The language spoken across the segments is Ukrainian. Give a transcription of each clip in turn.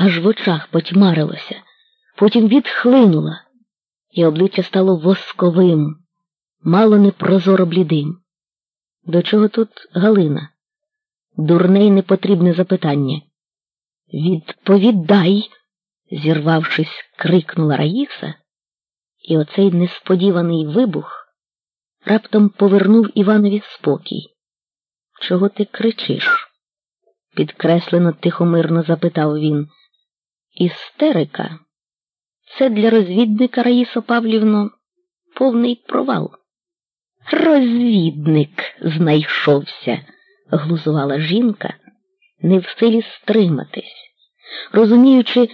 аж в очах потьмарилося, потім відхлинула, і обличчя стало восковим, мало не прозоро блідим. До чого тут Галина? Дурне й непотрібне запитання. Відповідай, зірвавшись, крикнула Раїса, і оцей несподіваний вибух раптом повернув Іванові спокій. Чого ти кричиш? підкреслено тихомирно запитав він. Істерика. Це для розвідника Раїсо Павлівно повний провал. Розвідник знайшовся, глузувала жінка, не в силі стриматись, розуміючи,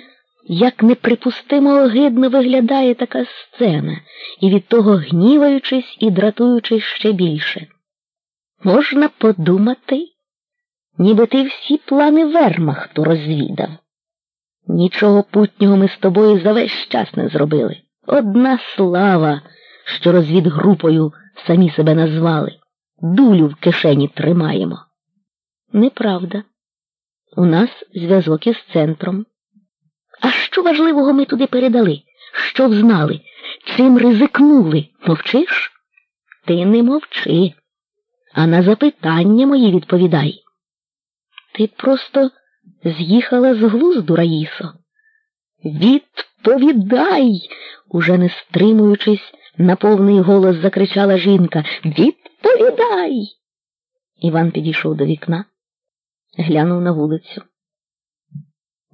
як неприпустимо огидно виглядає така сцена, і від того гніваючись і дратуючись ще більше. Можна подумати, ніби ти всі плани вермахту розвідав. Нічого путнього ми з тобою за весь час не зробили. Одна слава, що розвідгрупою самі себе назвали, дулю в кишені тримаємо. Неправда. У нас зв'язок із центром. А що важливого ми туди передали? Що взнали? Чим ризикнули? Мовчиш? Ти не мовчи, а на запитання мої відповідай. Ти просто з'їхала з глузду, Раїсо. Відповідай, уже не стримуючись, на повний голос закричала жінка. Відповідай. Іван підійшов до вікна, глянув на вулицю.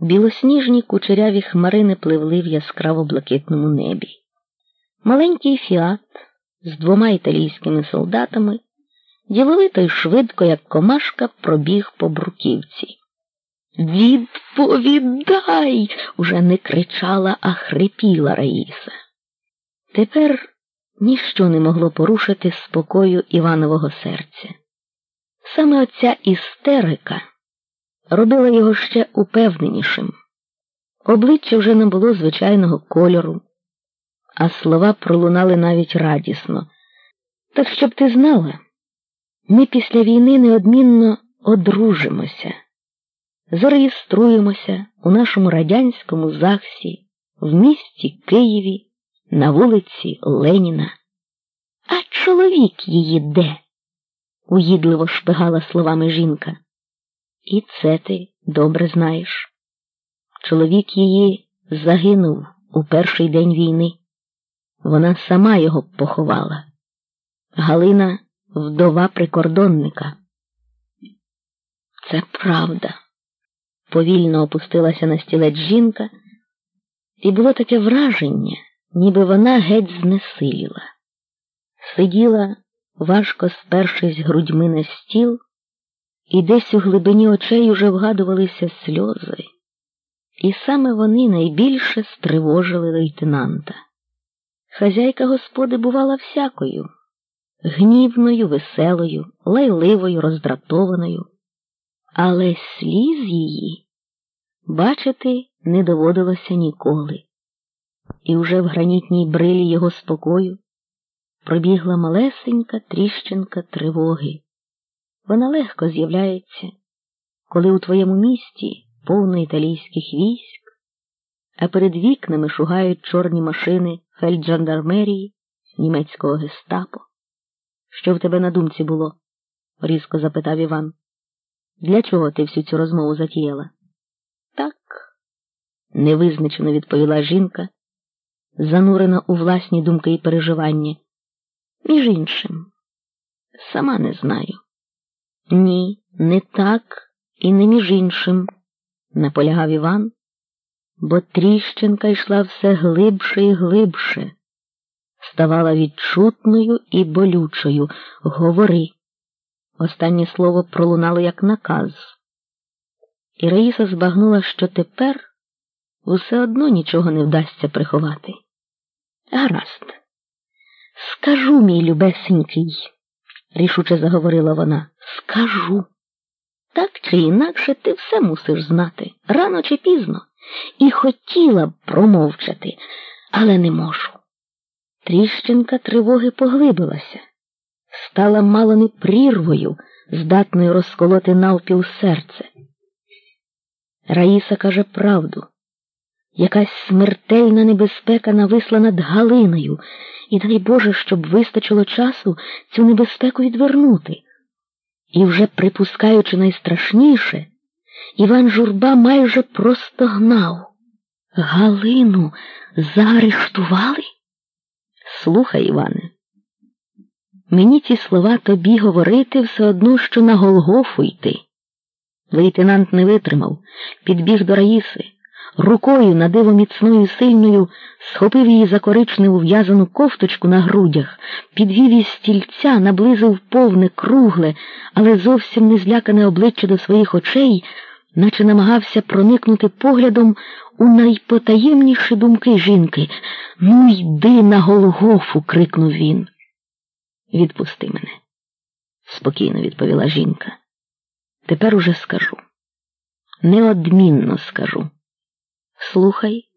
Білосніжні кучеряві хмарини пливли в яскраво блакитному небі. Маленький фіат з двома італійськими солдатами діловито й швидко, як комашка, пробіг по бруківці. Відповідай, уже не кричала, а хрипіла Раїса. Тепер ніщо не могло порушити спокою Іванового серця. Саме оця істерика робила його ще упевненішим. Обличчя вже не було звичайного кольору, а слова пролунали навіть радісно. Так щоб ти знала, ми після війни неодмінно одружимося, зареєструємося у нашому радянському ЗАГСі в місті Києві на вулиці Леніна. А чоловік її де? уїдливо шпигала словами жінка. І це ти добре знаєш. Чоловік її загинув у перший день війни. Вона сама його поховала. Галина вдова прикордонника. Це правда. Повільно опустилася на стілець жінка, і було таке враження, ніби вона геть знесиліла. Сиділа, важко спершись грудьми на стіл, і десь у глибині очей уже вгадувалися сльози, і саме вони найбільше стривожили лейтенанта. Хазяйка господи бувала всякою гнівною, веселою, лайливою, роздратованою, але сліз її бачити не доводилося ніколи, і уже в гранітній брилі його спокою пробігла малесенька тріщинка тривоги. Вона легко з'являється, коли у твоєму місті повно італійських військ, а перед вікнами шугають чорні машини фельджандармерії, німецького гестапо. Що в тебе на думці було? різко запитав Іван. Для чого ти всю цю розмову затіяла? Невизначено відповіла жінка, занурена у власні думки і переживання. Між іншим, сама не знаю. Ні, не так і не між іншим, наполягав Іван, бо тріщинка йшла все глибше і глибше ставала відчутною і болючою. Говори. Останнє слово пролунало як наказ. І Раїса збагнула, що тепер усе одно нічого не вдасться приховати. Гаразд, скажу, мій любесенький, рішуче заговорила вона. Скажу. Так чи інакше ти все мусиш знати, рано чи пізно, і хотіла б промовчати, але не можу. Тріщинка тривоги поглибилася, стала мало не прірвою, здатною розколоти навпіл серце. Раїса каже правду. Якась смертельна небезпека нависла над Галиною, і дай Боже, щоб вистачило часу цю небезпеку відвернути. І вже припускаючи найстрашніше, Іван Журба майже простогнав. Галину заарештували? Слухай, Іване, мені ці слова тобі говорити все одно, що на Голгофу йти. Лейтенант не витримав, підбіг до Раїси, рукою на диво міцною сильною схопив її за коричневу в'язану кофточку на грудях, підвів із стільця, наблизив повне, кругле, але зовсім не злякане обличчя до своїх очей, наче намагався проникнути поглядом у найпотаємніші думки жінки. Ну, йди на Голгофу, крикнув він. Відпусти мене, спокійно відповіла жінка. Тепер уже скажу. Неодмінно скажу. Слухай